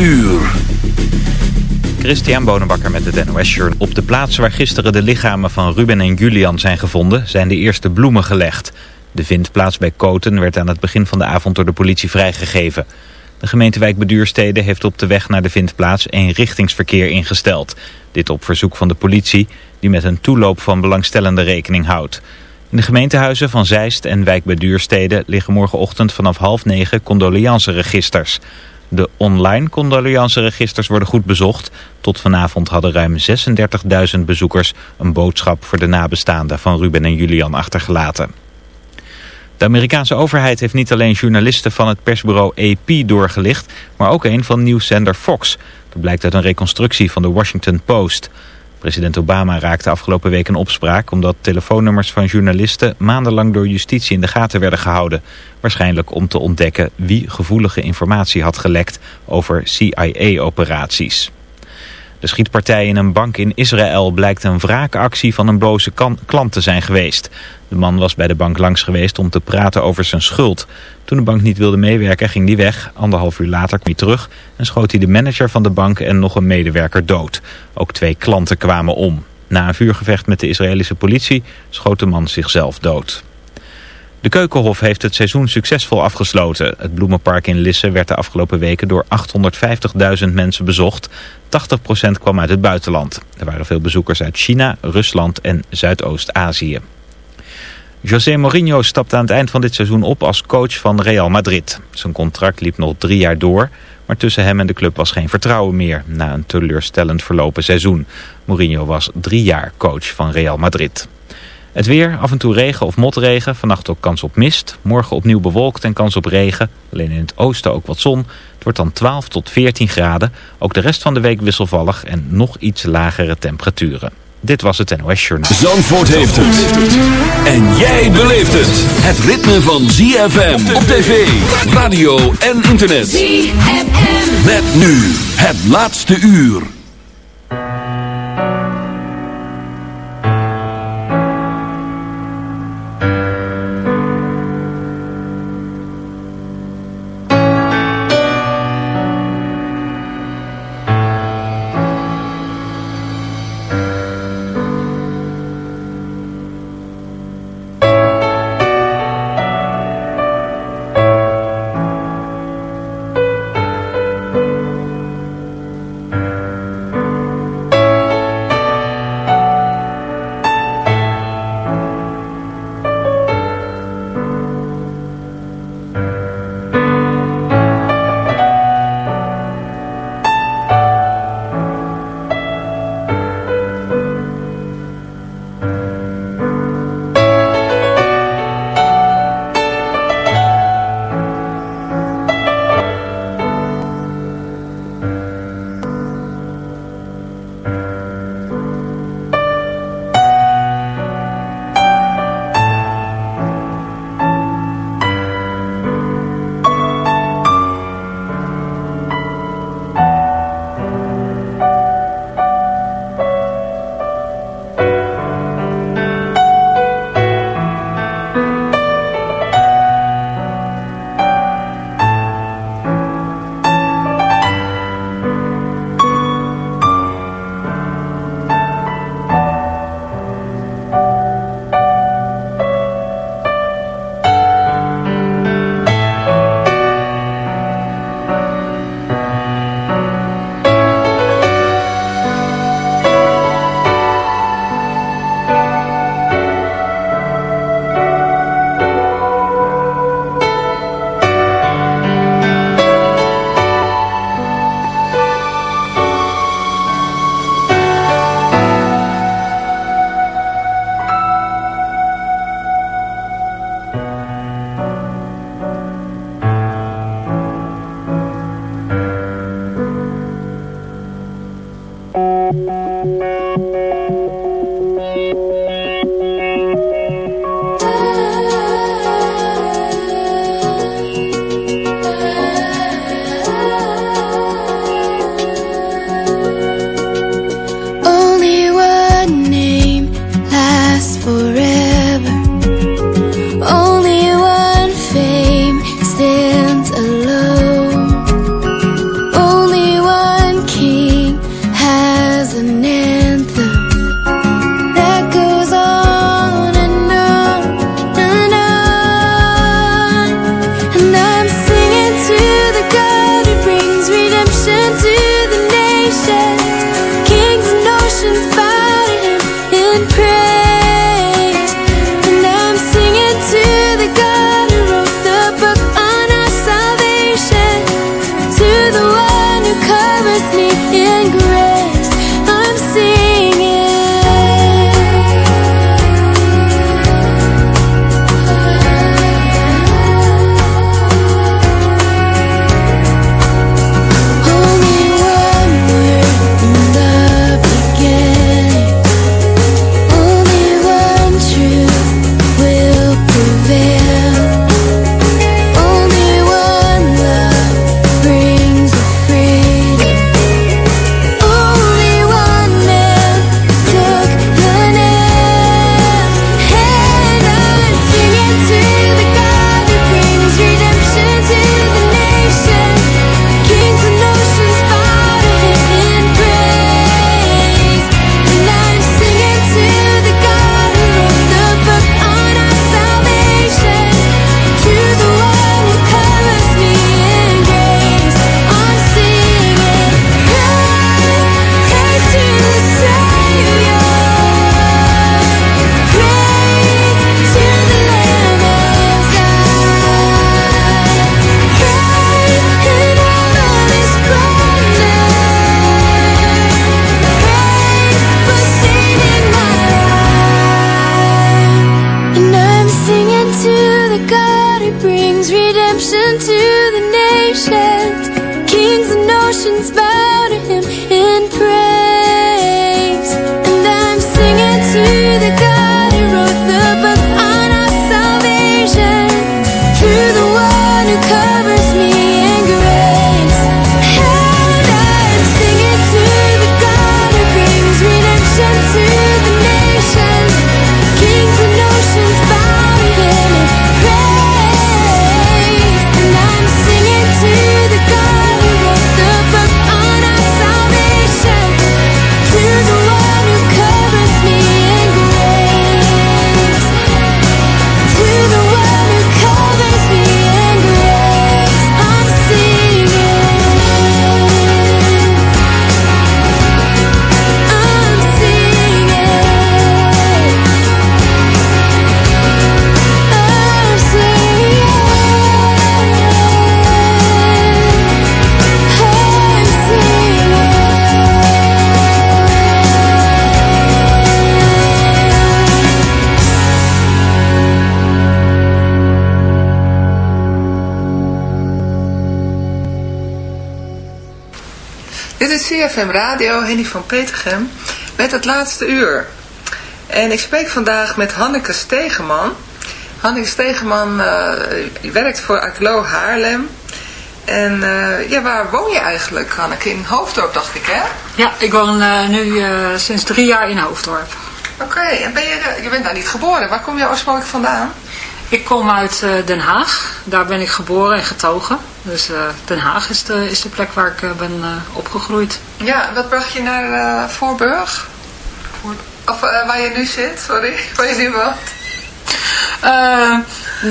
uur. Christian Bonenbakker met het NOS Journal. Op de plaats waar gisteren de lichamen van Ruben en Julian zijn gevonden... zijn de eerste bloemen gelegd. De vindplaats bij Koten werd aan het begin van de avond door de politie vrijgegeven. De gemeentewijk Beduurstede heeft op de weg naar de vindplaats... richtingsverkeer ingesteld. Dit op verzoek van de politie... die met een toeloop van belangstellende rekening houdt. In de gemeentehuizen van Zeist en Wijk Beduurstede... liggen morgenochtend vanaf half negen condoleanceregisters... De online condoleanceregisters worden goed bezocht. Tot vanavond hadden ruim 36.000 bezoekers een boodschap voor de nabestaanden van Ruben en Julian achtergelaten. De Amerikaanse overheid heeft niet alleen journalisten van het persbureau AP doorgelicht, maar ook een van nieuwszender Fox. Dat blijkt uit een reconstructie van de Washington Post. President Obama raakte afgelopen week een opspraak omdat telefoonnummers van journalisten maandenlang door justitie in de gaten werden gehouden. Waarschijnlijk om te ontdekken wie gevoelige informatie had gelekt over CIA-operaties. De schietpartij in een bank in Israël blijkt een wraakactie van een boze klant te zijn geweest. De man was bij de bank langs geweest om te praten over zijn schuld. Toen de bank niet wilde meewerken ging hij weg. Anderhalf uur later kwam hij terug en schoot hij de manager van de bank en nog een medewerker dood. Ook twee klanten kwamen om. Na een vuurgevecht met de Israëlische politie schoot de man zichzelf dood. De Keukenhof heeft het seizoen succesvol afgesloten. Het bloemenpark in Lisse werd de afgelopen weken door 850.000 mensen bezocht. 80% kwam uit het buitenland. Er waren veel bezoekers uit China, Rusland en Zuidoost-Azië. José Mourinho stapt aan het eind van dit seizoen op als coach van Real Madrid. Zijn contract liep nog drie jaar door, maar tussen hem en de club was geen vertrouwen meer... na een teleurstellend verlopen seizoen. Mourinho was drie jaar coach van Real Madrid. Het weer, af en toe regen of motregen, vannacht ook kans op mist. Morgen opnieuw bewolkt en kans op regen. Alleen in het oosten ook wat zon. Het wordt dan 12 tot 14 graden. Ook de rest van de week wisselvallig en nog iets lagere temperaturen. Dit was het NOS Journal. Zandvoort heeft het. En jij beleeft het. Het ritme van ZFM op tv, radio en internet. ZFM. Met nu het laatste uur. CFM Radio, Henny van Petergem, met het laatste uur. En ik spreek vandaag met Hanneke Stegeman. Hanneke Stegeman uh, werkt voor Aglo Haarlem. En uh, ja, waar woon je eigenlijk, Hanneke? In Hoofddorp, dacht ik, hè? Ja, ik woon uh, nu sinds drie jaar in Hoofddorp. Oké, en ben je, je bent daar niet geboren. Waar kom je oorspronkelijk vandaan? Ik kom uit Den Haag. Daar ben ik geboren en getogen. Dus uh, Den Haag is de, is de plek waar ik uh, ben uh, opgegroeid. Ja, wat bracht je naar Voorburg? Voor... Of waar je nu zit, sorry, waar je nu woont?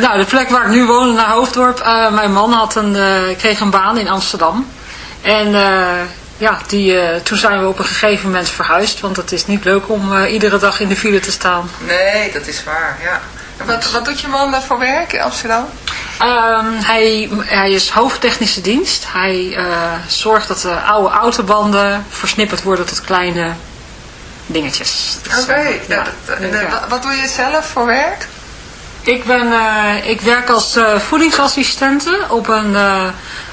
nou, de plek waar ik nu woon, naar Hoofddorp. mijn man had een, kreeg een baan in Amsterdam. En ja, die, toen zijn we op een gegeven moment verhuisd. Want het is niet leuk om iedere dag in de file te staan. Nee, dat is waar, ja. Wat, wat doet je man voor werk in Amsterdam? Um, hij, hij is hoofdtechnische dienst. Hij uh, zorgt dat de oude autobanden versnipperd worden tot kleine dingetjes. Oké, okay, ja, ja. wat doe je zelf voor werk? Ik, ben, uh, ik werk als uh, voedingsassistente op een,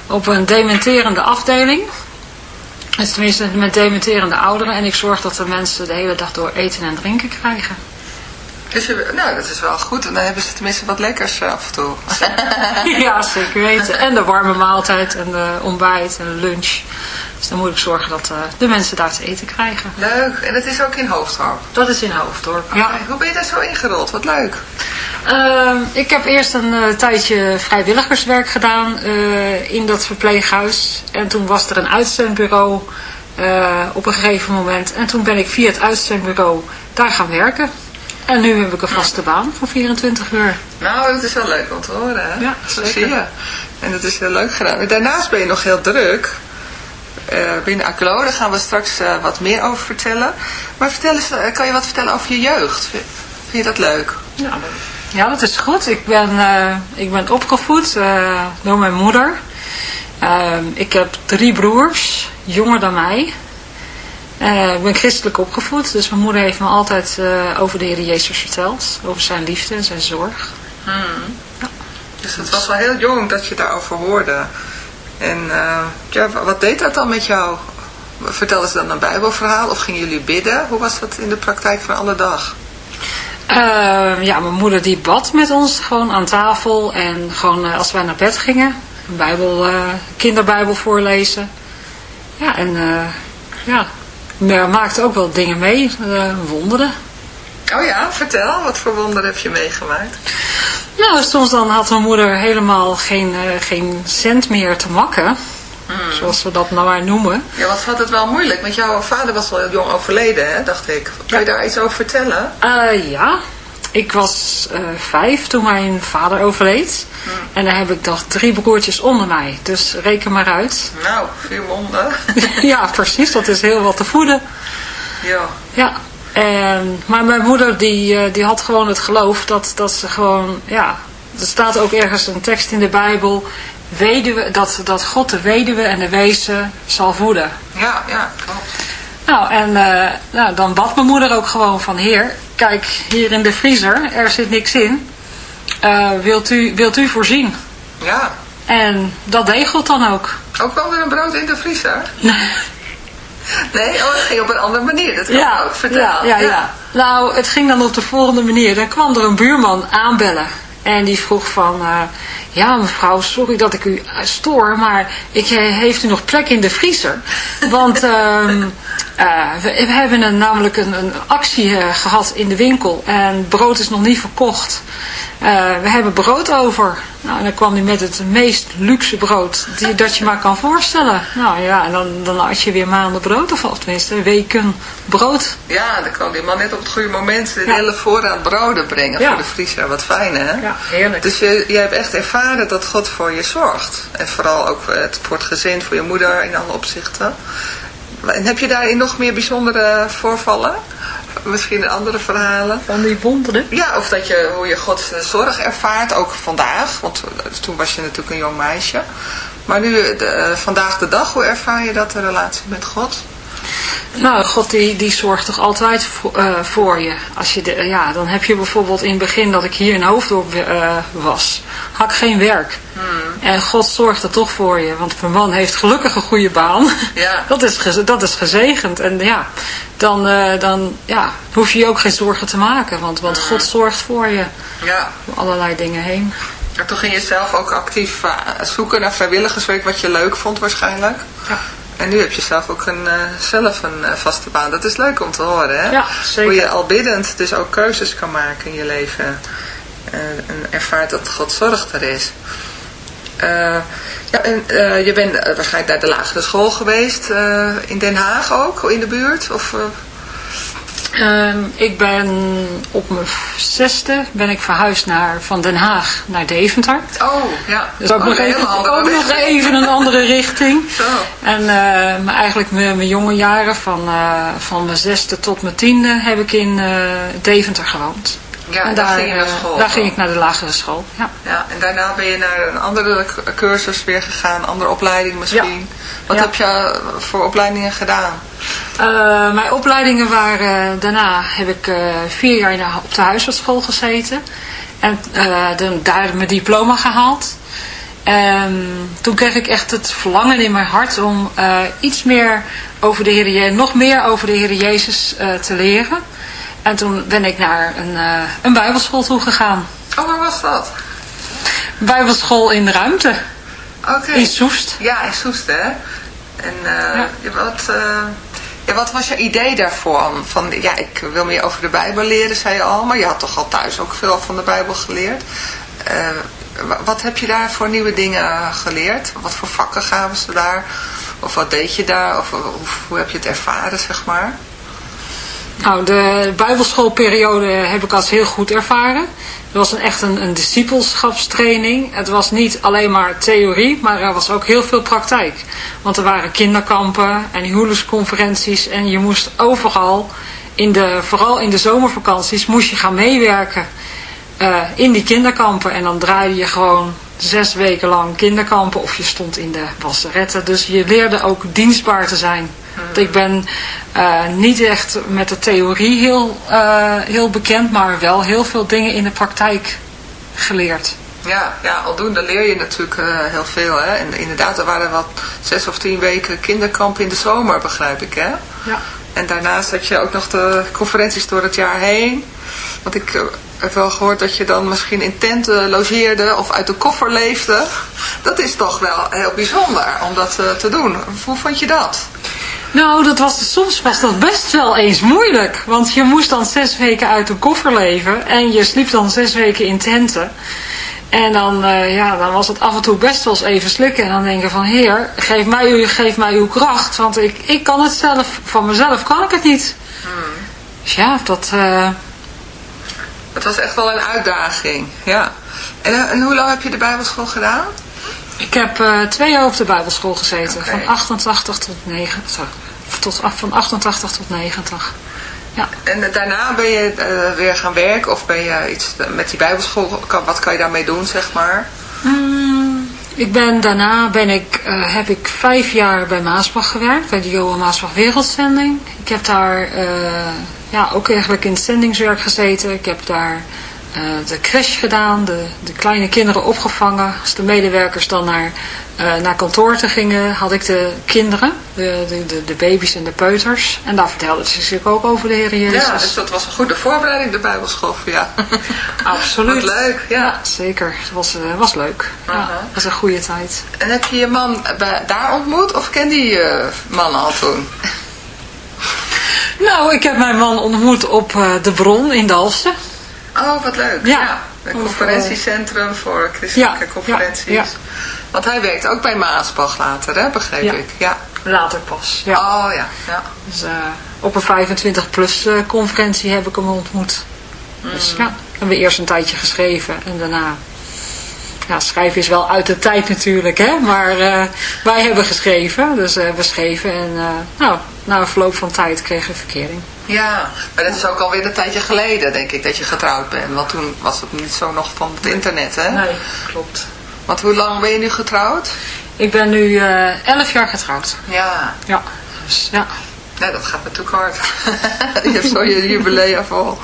op een dementerende afdeling. Dus tenminste met dementerende ouderen. En ik zorg dat de mensen de hele dag door eten en drinken krijgen. Dus nou, dat is wel goed. En dan hebben ze tenminste wat lekkers eh, af en toe. ja, zeker weten. En de warme maaltijd en de ontbijt en de lunch. Dus dan moet ik zorgen dat uh, de mensen daar te eten krijgen. Leuk. En dat is ook in Hoofddorp? Dat is in Hoofddorp, ja. Hoe ben je daar zo ingerold? Wat leuk. Uh, ik heb eerst een uh, tijdje vrijwilligerswerk gedaan in dat verpleeghuis. En toen was er een uitzendbureau op een gegeven moment. En toen ben ik via het uitzendbureau daar gaan werken. En nu heb ik een vaste baan voor 24 uur. Nou, dat is wel leuk om te horen. Hè? Ja, Zo zeker. zie je. En dat is heel leuk gedaan. Daarnaast ben je nog heel druk. Eh, binnen ACLO, daar gaan we straks eh, wat meer over vertellen. Maar vertel eens, eh, kan je wat vertellen over je jeugd? Vind, je dat leuk? Ja, ja, dat is goed. Ik ben, ik ben opgevoed door mijn moeder. Ehm, ik heb drie broers, jonger dan mij. Eh, ik ben christelijk opgevoed, dus mijn moeder heeft me altijd eh, over de Heer Jezus verteld. Over zijn liefde en zijn zorg. Dus het was wel heel jong dat je daarover hoorde. En eh, ja, wat deed dat dan met jou? Vertelden ze dan een bijbelverhaal of gingen jullie bidden? Hoe was dat in de praktijk van alle dag? Ehm, ja, mijn moeder die bad met ons gewoon aan tafel. En gewoon als wij naar bed gingen, een bijbel, eh, kinderbijbel voorlezen. Ja, en ja, maar maakte ook wel dingen mee, eh, wonderen. Oh ja, vertel. Wat voor wonder heb je meegemaakt? Nou, soms dan had mijn moeder helemaal geen, eh, geen cent meer te makken. Zoals we dat nou maar noemen. Ja, wat had het wel moeilijk? Want jouw vader was al heel jong overleden, hè, dacht ik. Kan je daar iets over vertellen? Eh, ja, ik was eh, vijf toen mijn vader overleed. En dan heb ik nog drie broertjes onder mij. Dus reken maar uit. Nou, vier monden. ja, precies. Dat is heel wat te voeden. ja. Ja. En, maar mijn moeder die, eh, die had gewoon het geloof dat, dat ze gewoon... Ja, er staat ook ergens een tekst in de Bijbel... Weduwe, dat, dat God de weduwe en de wezen zal voeden. Ja, ja, klopt. Nou, en eh, nou, dan bad mijn moeder ook gewoon van... Heer, kijk, hier in de vriezer, er zit niks in. Eh, wilt, u, wilt u voorzien? Ja. En dat deed God dan ook. Ook wel weer een brood in de vriezer? Nee, oh, ging op een andere manier. Dat kan Ja, ik ook vertellen. ja, ja, ja. Nou, het ging dan op de volgende manier. Dan kwam er een buurman aanbellen. En die vroeg van... eh, ja, mevrouw, sorry dat ik u stoor... maar ik, eh, heeft u nog plek in de vriezer? Want ehm, eh, we, hebben een, namelijk een, een actie eh, gehad in de winkel... en brood is nog niet verkocht. Eh, we hebben brood over. Nou, en dan kwam hij met het meest luxe brood die, dat je maar kan voorstellen. Nou ja, en dan, dan had je weer maanden brood, of tenminste weken brood. Ja, dan kan die man net op het goede moment de Ja. hele voorraad broden brengen Ja. voor de vriezer. Wat fijn, hè? Ja, heerlijk. Dus je, je hebt echt ervaren dat God voor je zorgt. En vooral ook eh, het, voor het gezin, voor je moeder in alle opzichten. En heb je daarin nog meer bijzondere voorvallen? Misschien andere verhalen? Van die wonderen. Ja, of dat je, hoe je Gods zorg ervaart, ook vandaag. Want eh, toen was je natuurlijk een jong meisje. Maar nu, de, eh, vandaag de dag, hoe ervaar je dat, de relatie met God? Nou, God die, die zorgt toch altijd voor, eh, voor je. Als je de, ja, dan heb je bijvoorbeeld in het begin dat ik hier in Hoofddorp eh, was, had ik geen werk. En God zorgt er toch voor je. Want mijn man heeft gelukkig een goede baan. Ja. Dat is, dat is gezegend. En ja, dan, eh, dan ja, hoef je je ook geen zorgen te maken. Want, want God zorgt voor je Ja, door allerlei dingen heen. En toen ging je zelf ook actief eh, zoeken naar vrijwilligerswerk wat je leuk vond waarschijnlijk. Ja. En nu heb je zelf ook een, eh, zelf een vaste baan. Dat is leuk om te horen, hè? Ja, zeker. Hoe je al biddend dus ook keuzes kan maken in je leven. Eh, en ervaart dat God zorg er is. Eh, ja, en eh, je bent eh, waarschijnlijk naar de lagere school geweest. in Den Haag ook, in de buurt? Of, eh, Ehm, ik ben op mijn zesde ben ik verhuisd naar, van Den Haag naar Deventer. oh, ja. Dus ook, Oh, nog, even, ook nog even een andere richting. Zo. En maar eigenlijk mijn, mijn jonge jaren, van, van mijn zesde tot mijn tiende, heb ik in Deventer gewoond. Ja, en daar ging je naar school. Daar ging ik naar de lagere school, ja. Ja, en daarna ben je naar een andere cursus weer gegaan, andere opleiding misschien. Wat Ja. heb je eh, voor opleidingen gedaan? Eh, mijn opleidingen waren, daarna heb ik eh, vier jaar de- op de huisartsschool gezeten. En eh, dan, daar mijn diploma gehaald. En toen kreeg ik echt het verlangen in mijn hart om eh, iets meer over de Heer Je- nog meer over de Heer Jezus eh, te leren. En toen ben ik naar een, eh, een bijbelschool toe gegaan. Oh, waar was dat? Bijbelschool in ruimte, Oké. in Soest. Ja, in Soest, hè? En eh, Ja. wat, eh, ja, wat was je idee daarvoor? Van, ja, ik wil meer over de Bijbel leren, zei je al. Maar je had toch al thuis ook veel van de Bijbel geleerd. Wa- wat heb je daar voor nieuwe dingen geleerd? Wat voor vakken gaven ze daar? Of wat deed je daar? Of, of hoe heb je het ervaren, zeg maar? Nou, de bijbelschoolperiode heb ik als heel goed ervaren. Het was een, echt een, discipelschapstraining. Het was niet alleen maar theorie, maar er was ook heel veel praktijk. Want er waren kinderkampen en huwelijksconferenties en je moest overal, in de, vooral in de zomervakanties, moest je gaan meewerken uh, in die kinderkampen. En dan draaide je gewoon zes weken lang kinderkampen of je stond in de wasseretten. Dus je leerde ook dienstbaar te zijn. Ik ben uh, niet echt met de theorie heel, uh, heel bekend, maar wel heel veel dingen in de praktijk geleerd. Ja, ja aldoende leer je natuurlijk uh, heel veel. Hè? En inderdaad, er waren wat zes of tien weken kinderkamp in de zomer, begrijp ik. Hè? Ja. En daarnaast had je ook nog de conferenties door het jaar heen. Want ik heb wel gehoord dat je dan misschien in tenten logeerde of uit de koffer leefde. Dat is toch wel heel bijzonder om dat te doen. Hoe vond je dat? Nou, dat was, soms was dat best wel eens moeilijk. Want je moest dan zes weken uit de koffer leven. En je sliep dan zes weken in tenten. En dan, uh, ja, dan was het af en toe best wel eens even slikken. En dan denken van, heer, geef mij, uw, geef mij uw kracht. Want ik, ik kan het zelf, van mezelf kan ik het niet. Dus ja, dat... Uh... Het was echt wel een uitdaging, ja. En, eh, en hoe lang heb je de bijbelschool gedaan? Ik heb uh, twee jaar op de bijbelschool gezeten. Okay. Van 88 tot 9. Sorry, tot, van 88 tot 90. Ja. En daarna ben je uh, weer gaan werken of ben je iets met die bijbelschool, wat kan je daarmee doen zeg maar? Mm, ik ben, daarna ben ik, uh, heb ik vijf jaar bij Maasbach gewerkt, bij de Johan Maasbach Wereldzending. Ik heb daar ja, ook eigenlijk in het zendingswerk gezeten. Ik heb daar de crash gedaan, de, de kleine kinderen opgevangen. Als de medewerkers dan naar, uh, naar kantoor te gingen, had ik de kinderen, de, de, de, baby's en de peuters. En daar vertelde ze zich ook over de Heer Jezus. Ja, dus dat was een goede voorbereiding, de Bijbelschool jou. Absoluut. Wat leuk, ja. ja zeker. Het was, uh, was leuk. Uh -huh. ja, het was een goede tijd. En heb je je man daar ontmoet of kende je je man al toen? nou, ik heb mijn man ontmoet op de Bron in Dalfsen. Oh, wat leuk. Ja. ja een conferentiecentrum voor christelijke ja, conferenties. Ja, Want hij werkt ook bij Maasbach later, hè, begreep ik. Ja. Later pas. Ja. Oh ja. ja. Dus uh, op een 25 plus uh, conferentie heb ik hem ontmoet. Mm. Dus ja, hebben we eerst een tijdje geschreven en daarna... Ja, schrijven is wel uit de tijd natuurlijk, hè. Maar uh, wij hebben geschreven, dus we schreven en nou, na een verloop van tijd kregen we verkering. Ja, maar dat is ook alweer een tijdje geleden, denk ik, dat je getrouwd bent. Want toen was het niet zo nog van het internet, hè? Nee, klopt. Want hoe lang ben je nu getrouwd? Ik ben nu uh, elf jaar getrouwd. Ja. Ja, dus ja. Nee, dat gaat natuurlijk hard. je hebt zo je jubileum vol.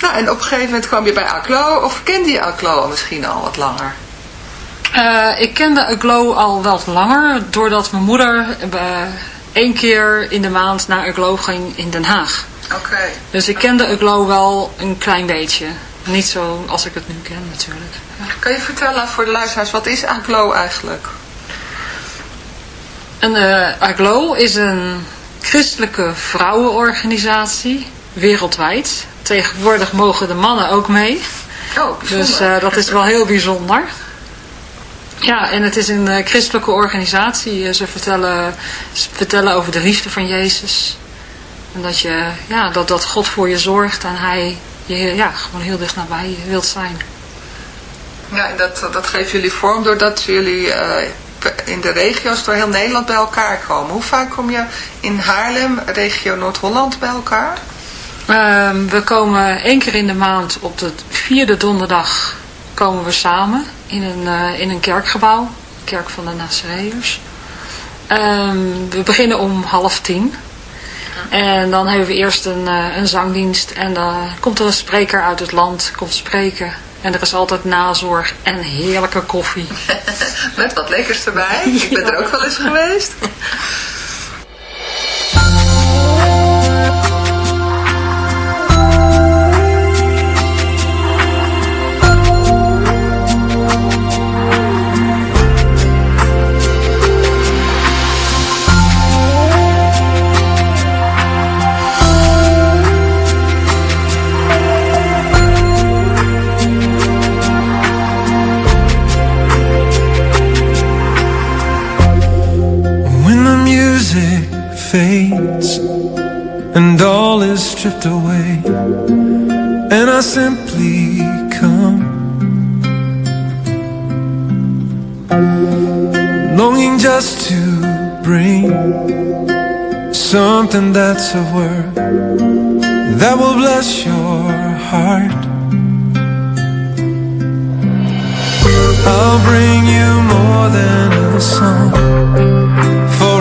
Nou, en op een gegeven moment kwam je bij Aglo, of kende je Aglo misschien al wat langer? Uh, ik kende Aglo al wat langer, doordat mijn moeder... Uh, één keer in de maand naar Uglo ging in Den Haag. Oké. Okay. Dus ik kende Uglo wel een klein beetje. Niet zo als ik het nu ken natuurlijk. Ja. Kan je vertellen voor de luisteraars, wat is Aglo eigenlijk? Een uh, Aglo is een christelijke vrouwenorganisatie wereldwijd. Tegenwoordig mogen de mannen ook mee. Oh, bijzonder. Dus uh, dat is wel heel bijzonder. Ja, en het is een uh, christelijke organisatie. Ze vertellen, ze vertellen over de liefde van Jezus. En dat, je, ja, dat, dat God voor je zorgt en hij je ja, gewoon heel dicht nabij wilt zijn. Ja, en dat, dat geeft jullie vorm doordat jullie uh, in de regio's door heel Nederland bij elkaar komen. Hoe vaak kom je in Haarlem, regio Noord-Holland, bij elkaar? Um, we komen één keer in de maand op de vierde donderdag komen we samen in een, uh, in een kerkgebouw. Kerk van de Nazareërs. Um, we beginnen om half tien. En dan hebben we eerst een, uh, een zangdienst. En dan komt er een spreker uit het land, komt spreken. En er is altijd nazorg en heerlijke koffie. Met wat lekkers erbij. Ik ben er ook wel eens geweest. fades and all is stripped away, and I simply come, longing just to bring something that's of worth that will bless your heart. I'll bring you more than a song,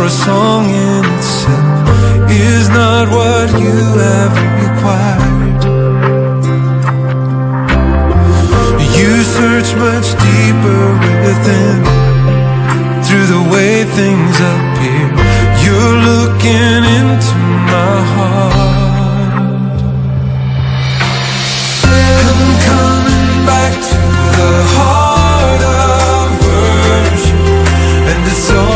a song in itself is not what you have required. You search much deeper within, through the way things appear. You're looking into my heart. I'm coming back to the heart of worship, and it's all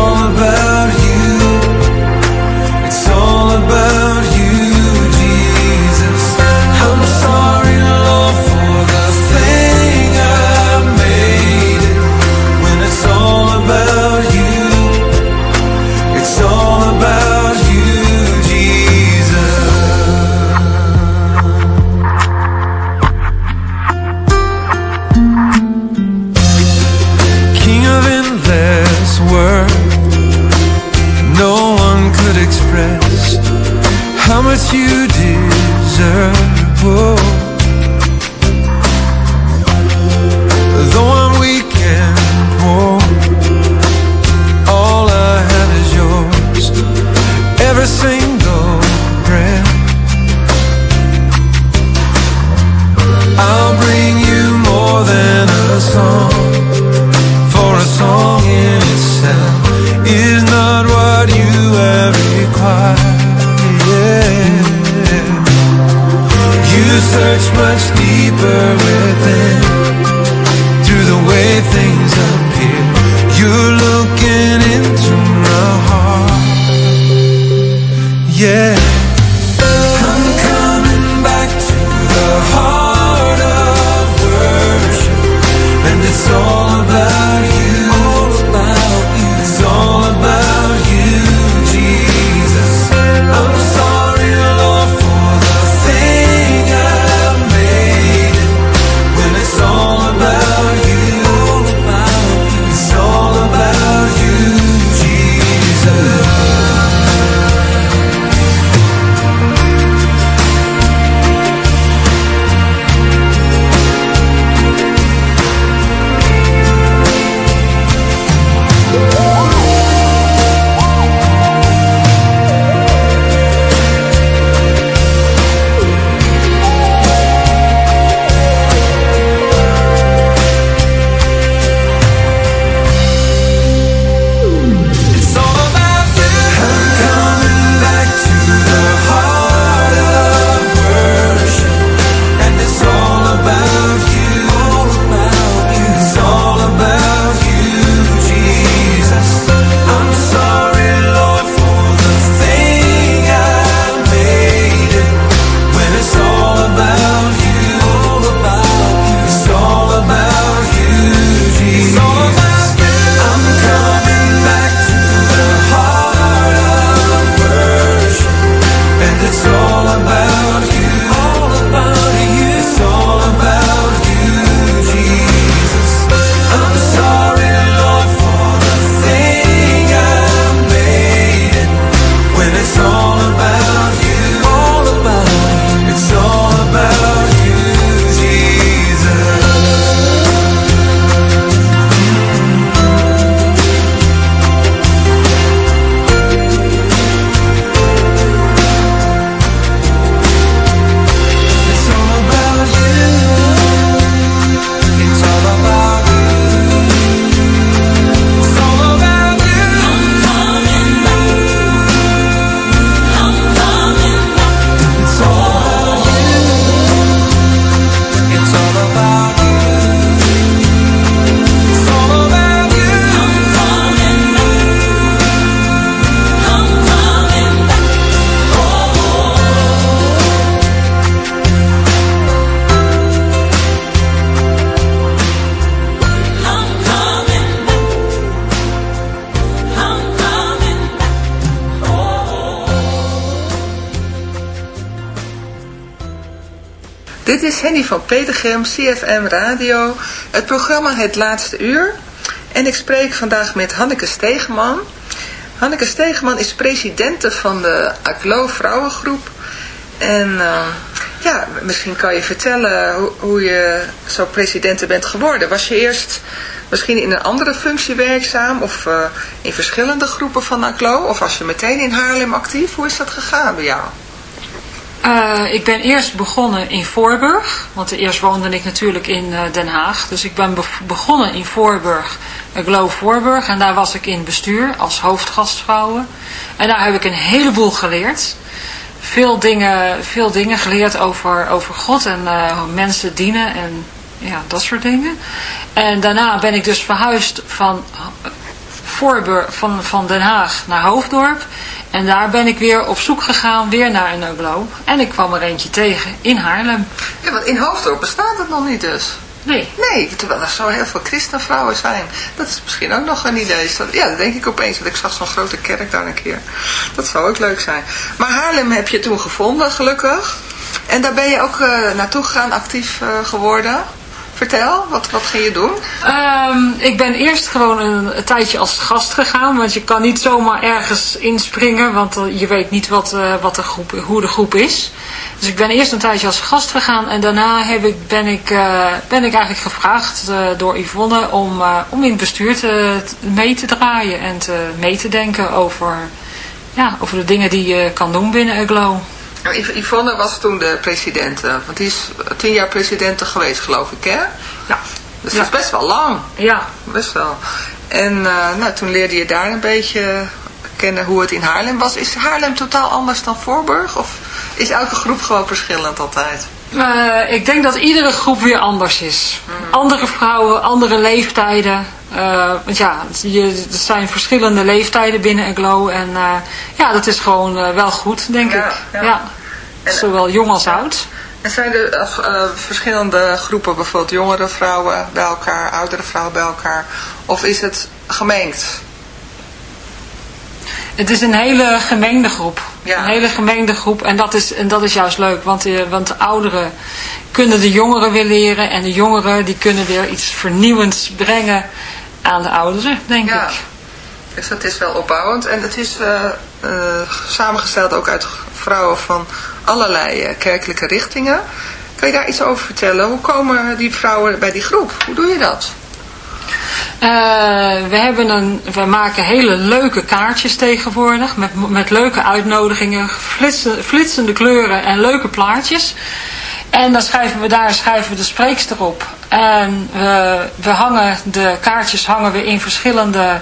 Henny van Petergem, CFM Radio. Het programma Het Laatste Uur. En ik spreek vandaag met Hanneke Stegeman. Hanneke Stegeman is presidente van de ACLO Vrouwengroep. En uh, ja, misschien kan je vertellen hoe, hoe je zo presidente bent geworden. Was je eerst misschien in een andere functie werkzaam of uh, in verschillende groepen van ACLO? Of was je meteen in Haarlem actief? Hoe is dat gegaan bij jou? Uh, ik ben eerst begonnen in Voorburg, want eerst woonde ik natuurlijk in uh, Den Haag. Dus ik ben be begonnen in Voorburg, Glow Voorburg. En daar was ik in bestuur als hoofdgastvrouwen. En daar heb ik een heleboel geleerd. Veel dingen, veel dingen geleerd over, over God en uh, mensen dienen en ja, dat soort dingen. En daarna ben ik dus verhuisd van, Voorburg, van, van Den Haag naar Hoofddorp. En daar ben ik weer op zoek gegaan, weer naar een Oglo. En ik kwam er eentje tegen in Haarlem. Ja, want in Hoofddorp bestaat het nog niet dus. Nee. Nee, terwijl er zo heel veel christenvrouwen zijn. Dat is misschien ook nog een idee. Ja, dat denk ik opeens. Want ik zag zo'n grote kerk daar een keer. Dat zou ook leuk zijn. Maar Haarlem heb je toen gevonden, gelukkig. En daar ben je ook uh, naartoe gegaan, actief uh, geworden. Vertel, wat, wat ging je doen? Um, ik ben eerst gewoon een, tijdje als gast gegaan. Want je kan niet zomaar ergens inspringen. Want uh, je weet niet wat, uh, wat de groep, hoe de groep is. Dus ik ben eerst een tijdje als gast gegaan. En daarna heb ik, ben, ik, uh, ben ik eigenlijk gevraagd door Yvonne om, om in het bestuur te, mee te draaien. En te, mee te denken over, ja, over de dingen die je kan doen binnen EGLO. Nou, Yvonne was toen de president, want die is tien jaar president geweest geloof ik hè? Ja. Dus dat ja. is best wel lang. Ja. Best wel. En uh, nou, toen leerde je daar een beetje kennen hoe het in Haarlem was. Is Haarlem totaal anders dan Voorburg? Of is elke groep gewoon verschillend altijd? Uh, ik denk dat iedere groep weer anders is. Hmm. Andere vrouwen, andere leeftijden. Uh, want ja, je, er zijn verschillende leeftijden binnen Aglo. En uh, ja, dat is gewoon wel goed, denk ja, ik. Ja. ja. En, Zowel jong als oud. En zijn er verschillende groepen, bijvoorbeeld jongere vrouwen bij elkaar, oudere vrouwen bij elkaar? Of is het gemengd? Het is een hele gemengde groep. Ja. Een hele gemengde groep. En dat is, en dat is juist leuk. Want de, want de ouderen kunnen de jongeren weer leren. En de jongeren die kunnen weer iets vernieuwends brengen aan de ouderen, denk ja. ik. Dus dat is wel opbouwend. En het is uh, uh, samengesteld ook uit vrouwen van allerlei uh, kerkelijke richtingen. Kan je daar iets over vertellen? Hoe komen die vrouwen bij die groep? Hoe doe je dat? Uh, we, hebben een, we maken hele leuke kaartjes tegenwoordig. Met, met leuke uitnodigingen, flitsen, flitsende kleuren en leuke plaatjes. En dan schrijven we daar schrijven we de spreekster op. En we, we hangen de kaartjes hangen we in verschillende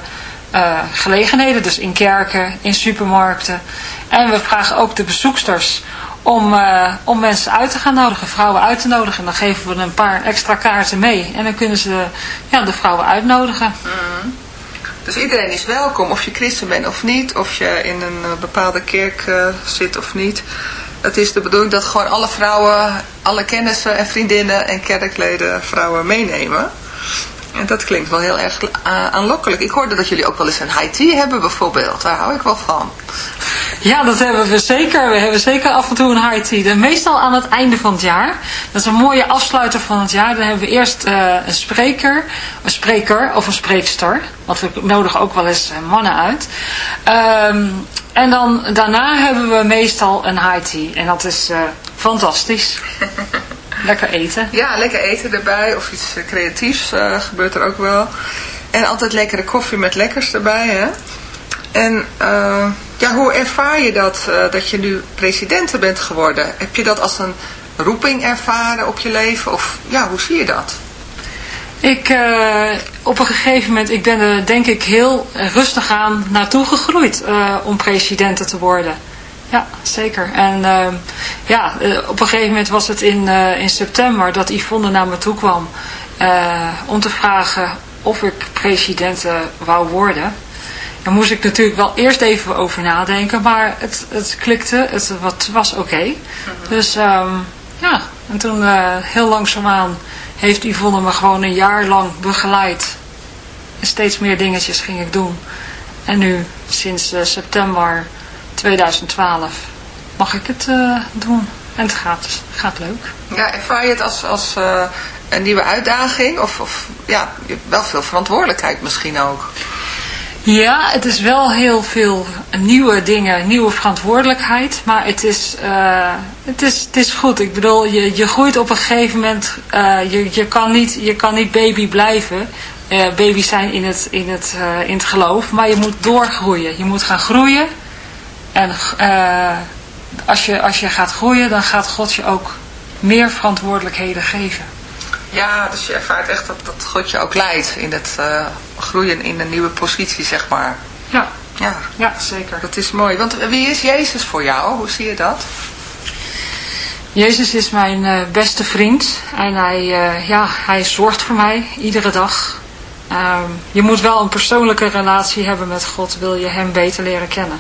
uh, gelegenheden. Dus in kerken, in supermarkten. En we vragen ook de bezoeksters om, uh, om mensen uit te gaan nodigen, vrouwen uit te nodigen. En dan geven we een paar extra kaarten mee. En dan kunnen ze ja, de vrouwen uitnodigen. Mm. Dus iedereen is welkom, of je christen bent of niet. Of je in een uh, bepaalde kerk uh, zit of niet. Het is de bedoeling dat gewoon alle vrouwen, alle kennissen en vriendinnen en kerkleden vrouwen meenemen. En dat klinkt wel heel erg aanlokkelijk. Ik hoorde dat jullie ook wel eens een high tea hebben bijvoorbeeld. Daar hou ik wel van. Ja, dat hebben we zeker. We hebben zeker af en toe een high tea. Meestal aan het einde van het jaar. Dat is een mooie afsluiter van het jaar. Dan hebben we eerst uh, een spreker, een spreker of een spreekster. Want we nodigen ook wel eens mannen uit. Um, en dan daarna hebben we meestal een high tea. En dat is uh, fantastisch. Lekker eten. Ja, lekker eten erbij. Of iets creatiefs uh, gebeurt er ook wel. En altijd lekkere koffie met lekkers erbij, hè. En uh, ja, hoe ervaar je dat, uh, dat je nu president bent geworden? Heb je dat als een roeping ervaren op je leven? Of ja, hoe zie je dat? Ik, uh, op een gegeven moment, ik ben er denk ik heel rustig aan naartoe gegroeid om president te worden. Ja, zeker. En uh, ja, op een gegeven moment was het in, uh, in september dat Yvonne naar me toe kwam uh, om te vragen of ik president wou worden. Daar moest ik natuurlijk wel eerst even over nadenken, maar het, het klikte, het, het was oké. Okay. Mm -hmm. Dus um, ja, en toen heel langzaamaan heeft Yvonne me gewoon een jaar lang begeleid. En steeds meer dingetjes ging ik doen. En nu, sinds september 2012 mag ik het uh, doen. En het gaat, gaat leuk. Ja, ervaar je het als, als uh, een nieuwe uitdaging? Of, of ja, wel veel verantwoordelijkheid misschien ook? Ja, het is wel heel veel nieuwe dingen, nieuwe verantwoordelijkheid. Maar het is, uh, het is, het is goed. Ik bedoel, je, je groeit op een gegeven moment. Uh, je, je, kan niet, je kan niet baby blijven. Uh, baby's zijn in het, in, het, in het geloof. Maar je moet doorgroeien. Je moet gaan groeien. En als, je, als je gaat groeien, dan gaat God je ook meer verantwoordelijkheden geven. Ja, dus je ervaart echt dat, dat God je ook leidt in het uh, groeien in een nieuwe positie, zeg maar. Ja. ja, ja, zeker. Dat is mooi. Want wie is Jezus voor jou? Hoe zie je dat? Jezus is mijn uh, beste vriend. En hij, ja, hij zorgt voor mij iedere dag. Um, je moet wel een persoonlijke relatie hebben met God, wil je hem beter leren kennen.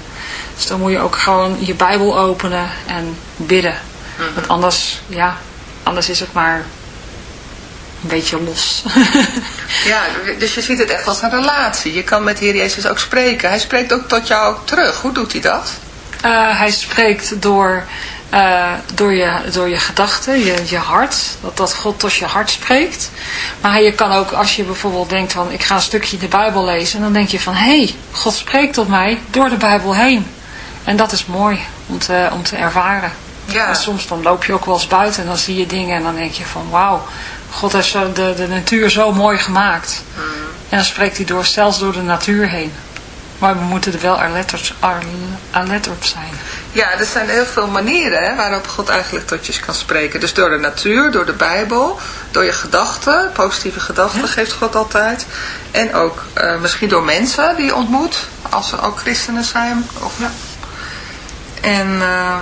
Dus dan moet je ook gewoon je Bijbel openen en bidden. Mm -hmm. Want anders, ja, anders is het maar een beetje los. ja, dus je ziet het echt als een relatie. Je kan met de Heer Jezus ook spreken. Hij spreekt ook tot jou terug. Hoe doet hij dat? Uh, hij spreekt door, uh, door, je, door je gedachten, je, je hart. Dat, dat God tot je hart spreekt. Maar je kan ook, als je bijvoorbeeld denkt van ik ga een stukje de Bijbel lezen. Dan denk je van hé, hey, God spreekt tot mij door de Bijbel heen. En dat is mooi om te, om te ervaren. Ja. En soms dan loop je ook wel eens buiten en dan zie je dingen en dan denk je van wauw. God heeft de, de natuur zo mooi gemaakt. Mm. En dan spreekt hij door, zelfs door de natuur heen. Maar we moeten er wel alert, alert op zijn. Ja, er zijn heel veel manieren hè, waarop God eigenlijk tot je kan spreken. Dus door de natuur, door de Bijbel, door je gedachten, positieve gedachten ja. geeft God altijd. En ook uh, misschien door mensen die je ontmoet, als ze ook christenen zijn. Of, ja. En... Uh,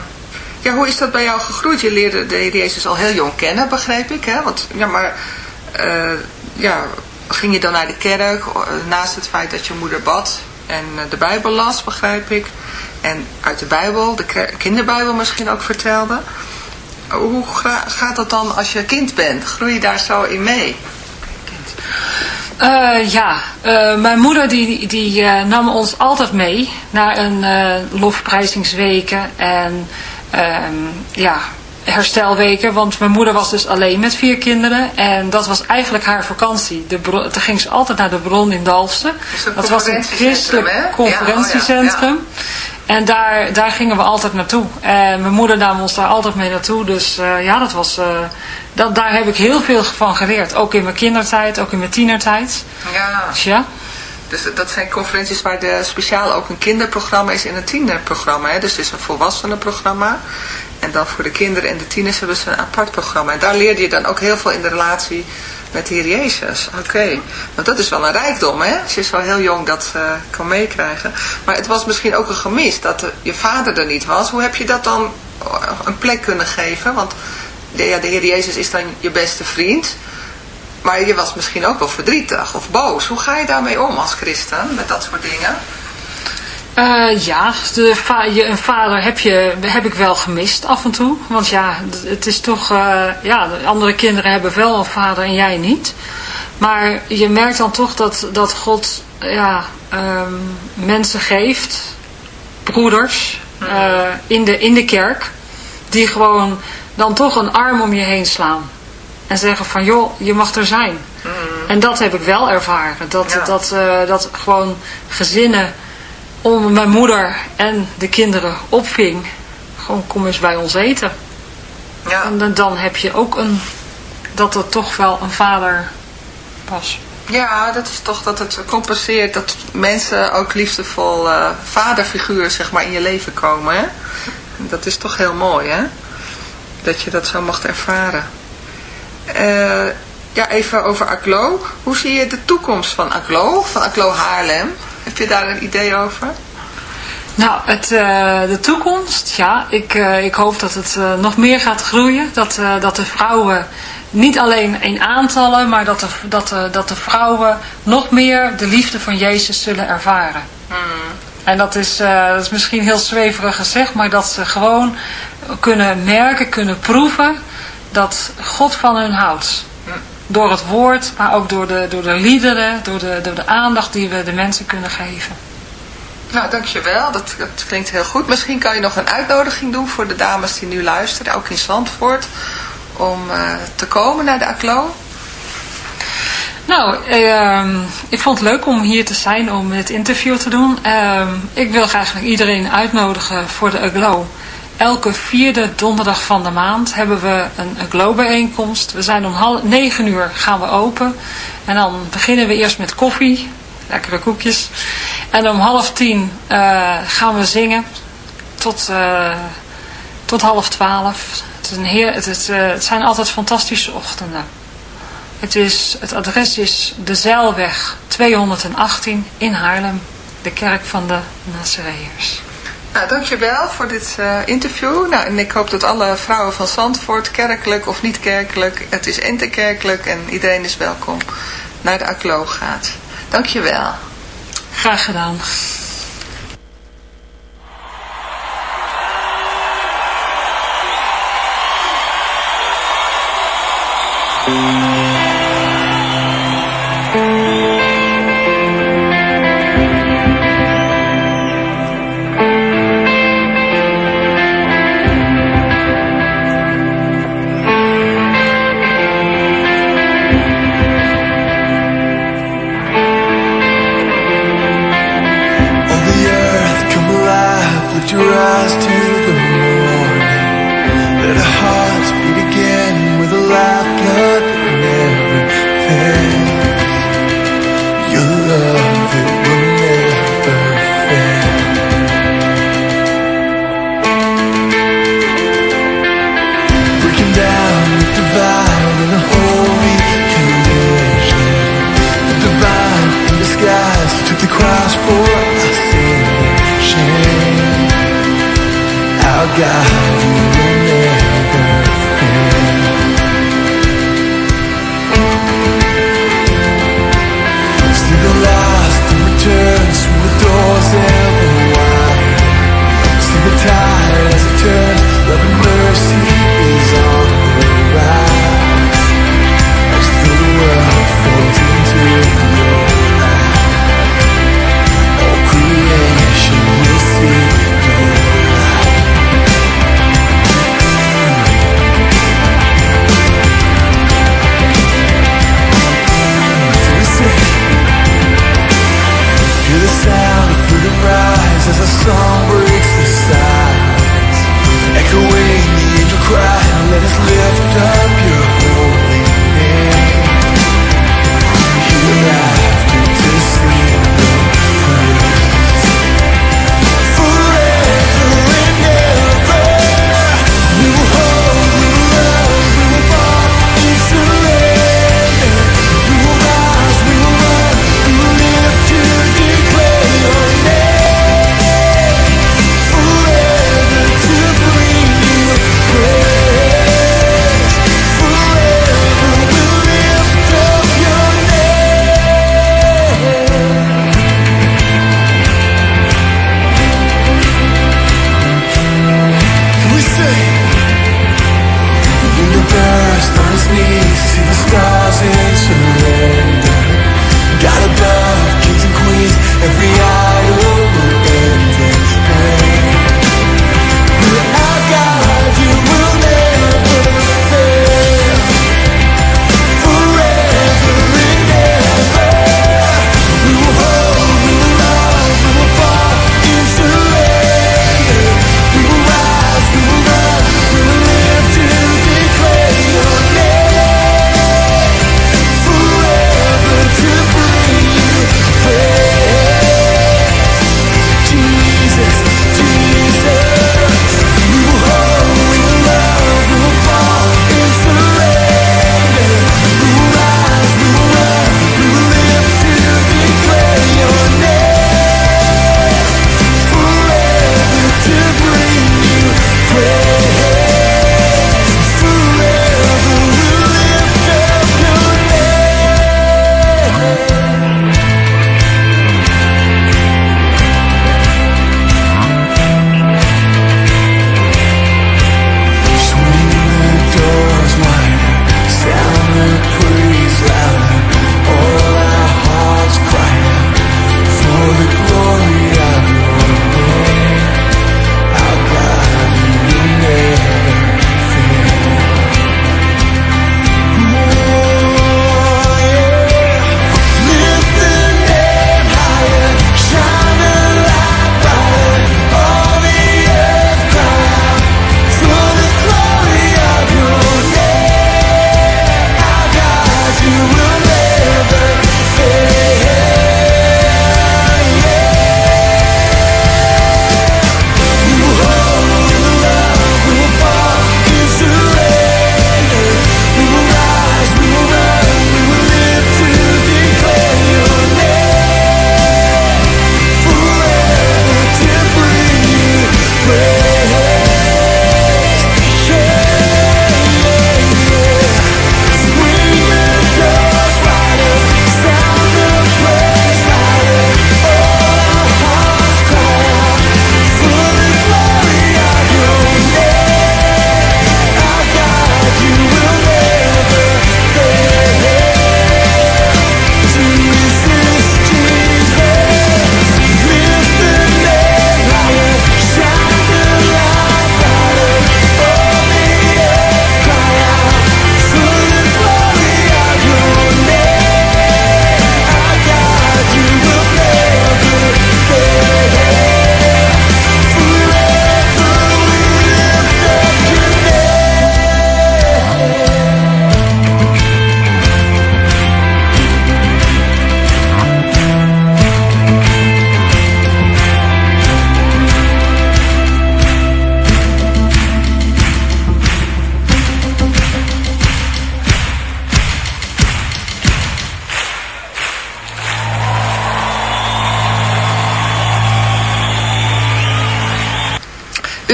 ja, hoe is dat bij jou gegroeid? Je leerde de Heer Jezus al heel jong kennen, begreep ik. Hè? Want, ja, maar uh, ja, ging je dan naar de kerk naast het feit dat je moeder bad en de Bijbel las, begrijp ik. En uit de Bijbel, de kinderbijbel misschien ook vertelde. Hoe gaat dat dan als je kind bent? Groei je daar zo in mee? Uh, ja, uh, mijn moeder die, die nam ons altijd mee naar een lofprijzingsweken en um, ja, herstelweken. Want mijn moeder was dus alleen met vier kinderen. En dat was eigenlijk haar vakantie. De bron, toen ging ze altijd naar de bron in Dalfsen. Dat was een christelijk conferentiecentrum. Ja, oh ja, ja. En daar, daar gingen we altijd naartoe. En mijn moeder nam ons daar altijd mee naartoe. Dus uh, ja, dat was, uh, dat, daar heb ik heel veel van geleerd. Ook in mijn kindertijd, ook in mijn tienertijd. Ja. Dus ja. Dus dat zijn conferenties waar de speciaal ook een kinderprogramma is en een tienerprogramma. Hè? Dus het is een volwassenenprogramma. En dan voor de kinderen en de tieners hebben ze een apart programma. En daar leerde je dan ook heel veel in de relatie met de Heer Jezus. Oké, want dat is wel een rijkdom, hè? Als je zo heel jong dat uh, kan meekrijgen. Maar het was misschien ook een gemis dat je vader er niet was. Hoe heb je dat dan een plek kunnen geven? Want ja, de Heer Jezus is dan je beste vriend. Maar je was misschien ook wel verdrietig of boos. Hoe ga je daarmee om als christen, met dat soort dingen? Uh, ja, de va je, een vader heb, je, heb ik wel gemist af en toe. Want ja, het is toch... Uh, ja, andere kinderen hebben wel een vader en jij niet. Maar je merkt dan toch dat, dat God ja, um, mensen geeft, broeders, uh, in, de, in de kerk, die gewoon dan toch een arm om je heen slaan. En zeggen van, joh, je mag er zijn. Mm. En dat heb ik wel ervaren. Dat, ja. dat, dat gewoon gezinnen om mijn moeder en de kinderen opving. Gewoon, kom eens bij ons eten. Ja. En dan, heb je ook een, dat er toch wel een vader was. Ja, dat is toch dat het compenseert dat mensen ook liefdevol uh, vaderfiguren zeg maar in je leven komen. Hè? Dat is toch heel mooi hè? Dat je dat zo mag ervaren. Uh, ja, even over Aklo. Hoe zie je de toekomst van Aklo, van Aklo Haarlem? Heb je daar een idee over? Nou, het, uh, de toekomst, ja, ik, uh, ik hoop dat het uh, nog meer gaat groeien. Dat, dat de vrouwen, niet alleen in aantallen, maar dat de, dat, de, dat de vrouwen nog meer de liefde van Jezus zullen ervaren. Hmm. En dat is, dat is misschien heel zweverig gezegd, maar dat ze gewoon kunnen merken, kunnen proeven dat God van hun houdt. Door het woord, maar ook door de, door de liederen, door de, door de aandacht die we de mensen kunnen geven. Nou, dankjewel. Dat, dat klinkt heel goed. Misschien kan je nog een uitnodiging doen voor de dames die nu luisteren, ook in Zandvoort, om uh, te komen naar de ACLO. Nou, eh, ik vond het leuk om hier te zijn om dit interview te doen. Uh, ik wil graag iedereen uitnodigen voor de AGLO. Elke vierde donderdag van de maand hebben we een AGLO bijeenkomst. We zijn om half, negen uur gaan we open. En dan beginnen we eerst met koffie, lekkere koekjes. En om half tien uh, gaan we zingen tot, uh, tot half twaalf. Het, is een het, uh, het zijn altijd fantastische ochtenden. Het, is, het adres is de Zeilweg 218 in Haarlem, de kerk van de Nazareërs. Nou, dankjewel voor dit eh, interview. Nou, ik hoop dat alle vrouwen van Zandvoort, kerkelijk of niet kerkelijk, het is interkerkelijk en iedereen is welkom, naar de acloog gaat. Dankjewel. Graag gedaan. Mm.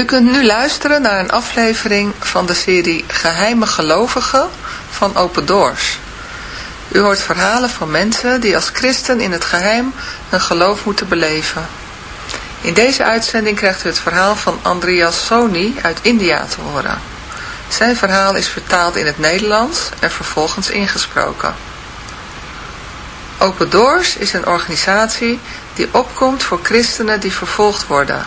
U kunt nu luisteren naar een aflevering van de serie Geheime Gelovigen van Open Doors. U hoort verhalen van mensen die als christen in het geheim hun geloof moeten beleven. In deze uitzending krijgt u het verhaal van Andreas Soni uit India te horen. Zijn verhaal is vertaald in het Nederlands en vervolgens ingesproken. Open Doors is een organisatie die opkomt voor christenen die vervolgd worden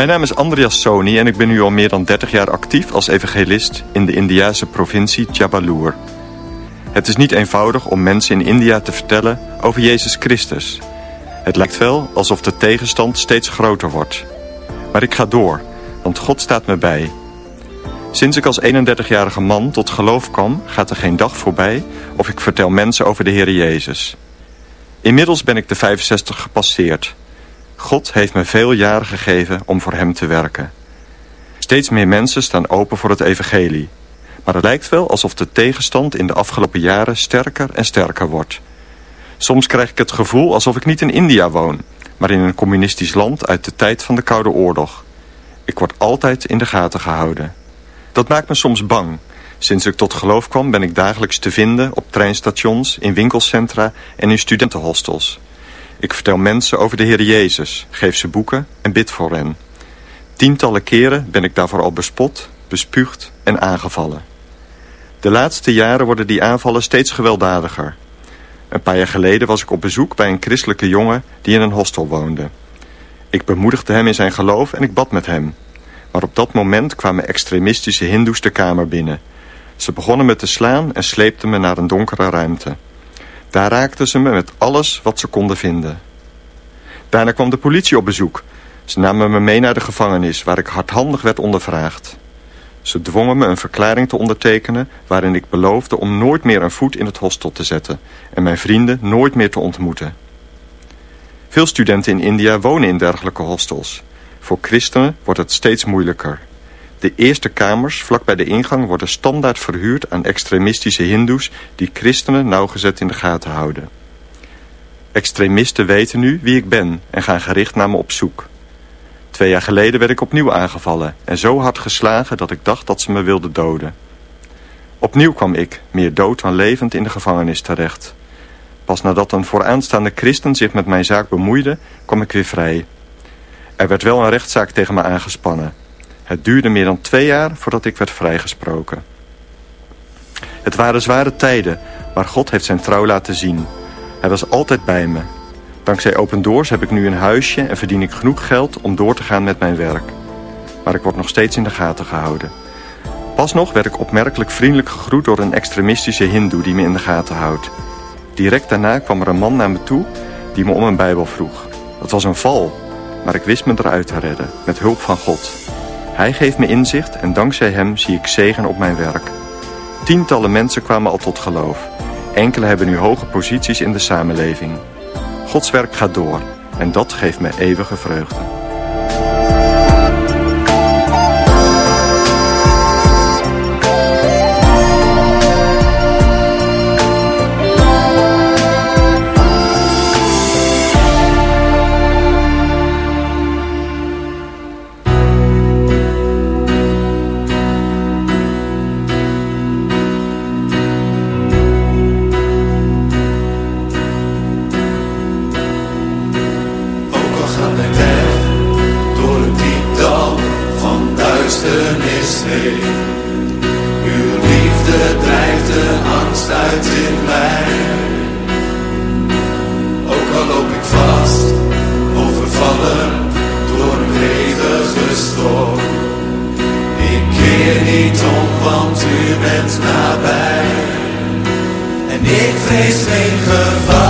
Mijn naam is Andreas Soni en ik ben nu al meer dan 30 jaar actief als evangelist in de Indiase provincie Jabalur. Het is niet eenvoudig om mensen in India te vertellen over Jezus Christus. Het lijkt wel alsof de tegenstand steeds groter wordt. Maar ik ga door, want God staat me bij. Sinds ik als 31-jarige man tot geloof kwam, gaat er geen dag voorbij of ik vertel mensen over de Heer Jezus. Inmiddels ben ik de 65 gepasseerd... God heeft me veel jaren gegeven om voor hem te werken. Steeds meer mensen staan open voor het evangelie. Maar het lijkt wel alsof de tegenstand in de afgelopen jaren sterker en sterker wordt. Soms krijg ik het gevoel alsof ik niet in India woon... maar in een communistisch land uit de tijd van de Koude Oorlog. Ik word altijd in de gaten gehouden. Dat maakt me soms bang. Sinds ik tot geloof kwam ben ik dagelijks te vinden op treinstations, in winkelcentra en in studentenhostels... Ik vertel mensen over de Heer Jezus, geef ze boeken en bid voor hen. Tientallen keren ben ik daarvoor al bespot, bespuugd en aangevallen. De laatste jaren worden die aanvallen steeds gewelddadiger. Een paar jaar geleden was ik op bezoek bij een christelijke jongen die in een hostel woonde. Ik bemoedigde hem in zijn geloof en ik bad met hem. Maar op dat moment kwamen extremistische hindoes de kamer binnen. Ze begonnen me te slaan en sleepten me naar een donkere ruimte. Daar raakten ze me met alles wat ze konden vinden. Daarna kwam de politie op bezoek. Ze namen me mee naar de gevangenis, waar ik hardhandig werd ondervraagd. Ze dwongen me een verklaring te ondertekenen... waarin ik beloofde om nooit meer een voet in het hostel te zetten... en mijn vrienden nooit meer te ontmoeten. Veel studenten in India wonen in dergelijke hostels. Voor christenen wordt het steeds moeilijker. De eerste kamers vlak bij de ingang worden standaard verhuurd aan extremistische hindoes die christenen nauwgezet in de gaten houden. Extremisten weten nu wie ik ben en gaan gericht naar me op zoek. Twee jaar geleden werd ik opnieuw aangevallen en zo hard geslagen dat ik dacht dat ze me wilden doden. Opnieuw kwam ik, meer dood dan levend, in de gevangenis terecht. Pas nadat een vooraanstaande christen zich met mijn zaak bemoeide, kwam ik weer vrij. Er werd wel een rechtszaak tegen me aangespannen. Het duurde meer dan twee jaar voordat ik werd vrijgesproken. Het waren zware tijden, maar God heeft zijn trouw laten zien. Hij was altijd bij me. Dankzij Open Doors heb ik nu een huisje en verdien ik genoeg geld om door te gaan met mijn werk. Maar ik word nog steeds in de gaten gehouden. Pas nog werd ik opmerkelijk vriendelijk gegroet door een extremistische hindoe die me in de gaten houdt. Direct daarna kwam er een man naar me toe die me om een bijbel vroeg. Het was een val, maar ik wist me eruit te redden, met hulp van God. Hij geeft me inzicht en dankzij hem zie ik zegen op mijn werk. Tientallen mensen kwamen al tot geloof. Enkele hebben nu hoge posities in de samenleving. Gods werk gaat door en dat geeft me eeuwige vreugde. Steeds aan mij zijn.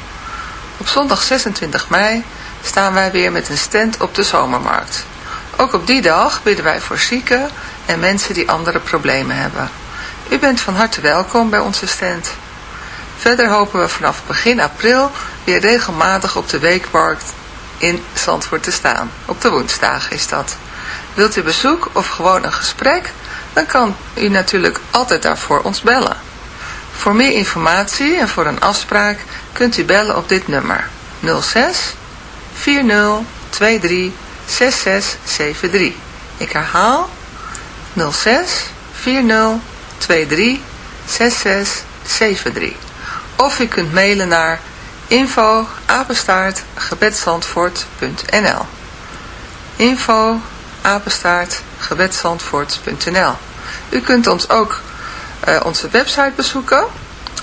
Op zondag 26 mei staan wij weer met een stand op de zomermarkt. Ook op die dag bidden wij voor zieken en mensen die andere problemen hebben. U bent van harte welkom bij onze stand. Verder hopen we vanaf begin april weer regelmatig op de weekmarkt in Zandvoort te staan. Op de woensdag is dat. Wilt u bezoek of gewoon een gesprek? Dan kan u natuurlijk altijd daarvoor ons bellen. Voor meer informatie en voor een afspraak kunt u bellen op dit nummer. 06 40 23 6673. Ik herhaal. 06 40 23 6673. Of u kunt mailen naar info apenstaart info apenstaart U kunt ons ook uh, onze website bezoeken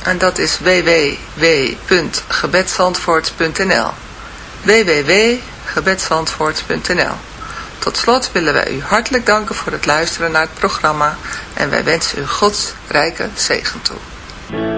en dat is www.gebedsandvoort.nl www.gebedsandvoort.nl Tot slot willen wij u hartelijk danken voor het luisteren naar het programma en wij wensen u Gods rijke zegen toe.